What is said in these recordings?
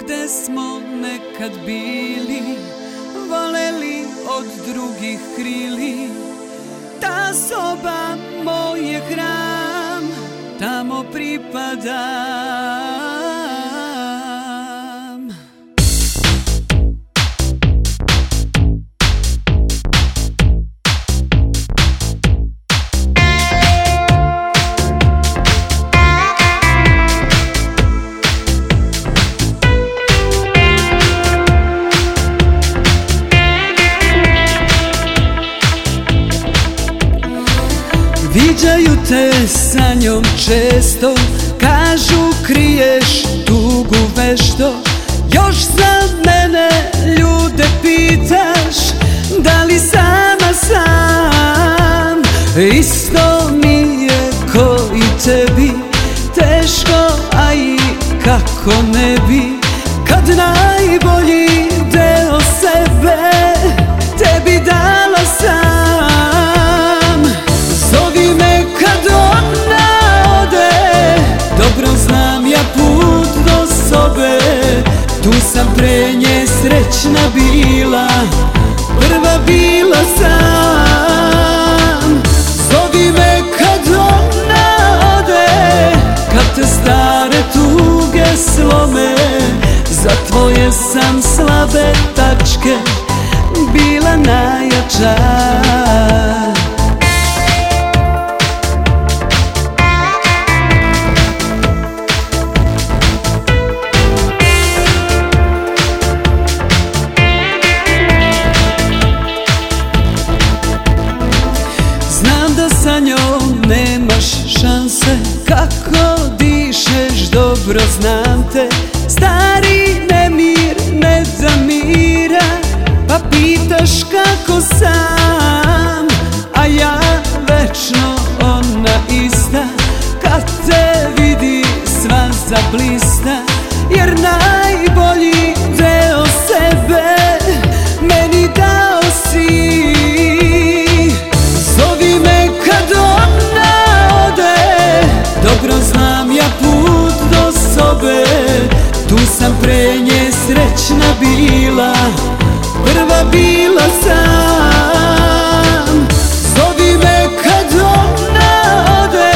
gde smo nekad bili Voleli od drugih krili. Ta soba moj je hram Tamo pripadam te sa njom često Kažu kriješ tugu vešto. Još za mene ljude pitaš Da li sama sam? Isto mi je ko i tebi Teško, a i kako ne bi. Kad najbolji srećna bila Prva bila sam. Zovi me kad ona ode Kad te stare tuge slome. Za tvoje sam slabe tačke Bila najjača dobro znam te. Stari nemir ne da mira Pa pitaš kako sam. A ja večno ona ista Kad te vidi sva zablista. Jer najbolji srećna bila Prva bila sam. Zovi me kad ona ode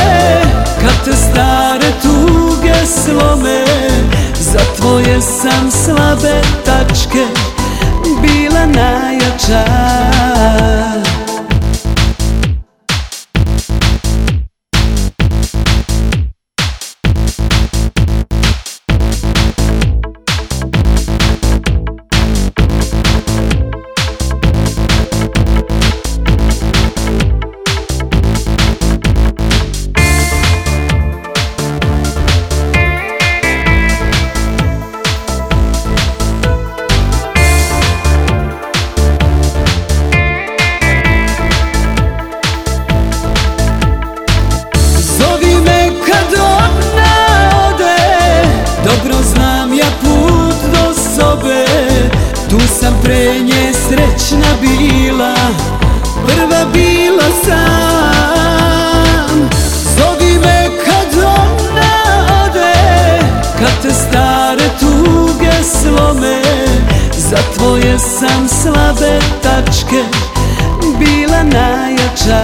Kad te stare tuge slome. Za tvoje sam slabe tačke Bila najjača bila sam. Zovi me kad ona ode Kad te stare tuge slome. Za tvoje sam slabe tačke Bila najjača